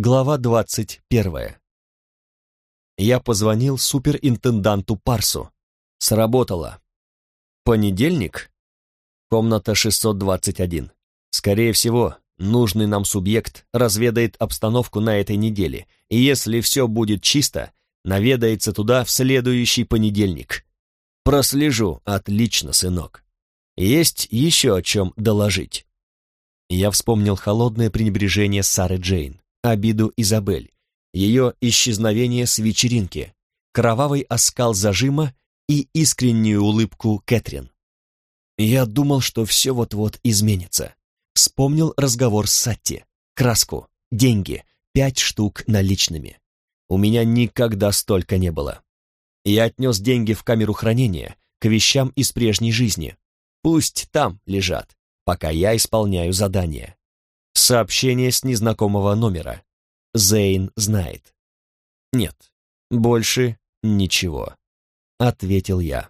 Глава двадцать первая. Я позвонил суперинтенданту Парсу. Сработало. Понедельник? Комната 621. Скорее всего, нужный нам субъект разведает обстановку на этой неделе, и если все будет чисто, наведается туда в следующий понедельник. Прослежу. Отлично, сынок. Есть еще о чем доложить. Я вспомнил холодное пренебрежение Сары Джейн обиду Изабель, ее исчезновение с вечеринки, кровавый оскал зажима и искреннюю улыбку Кэтрин. Я думал, что все вот-вот изменится. Вспомнил разговор с Сатти, краску, деньги, пять штук наличными. У меня никогда столько не было. Я отнес деньги в камеру хранения, к вещам из прежней жизни. Пусть там лежат, пока я исполняю задание. Сообщение с незнакомого номера. Зейн знает. Нет, больше ничего, ответил я.